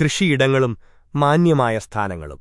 കൃഷിയിടങ്ങളും മാന്യമായ സ്ഥാനങ്ങളും